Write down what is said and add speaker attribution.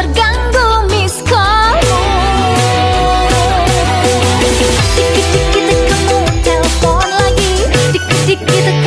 Speaker 1: terganggu miss kamu Dikit-dikit kamu telepon lagi. Dikit-dikit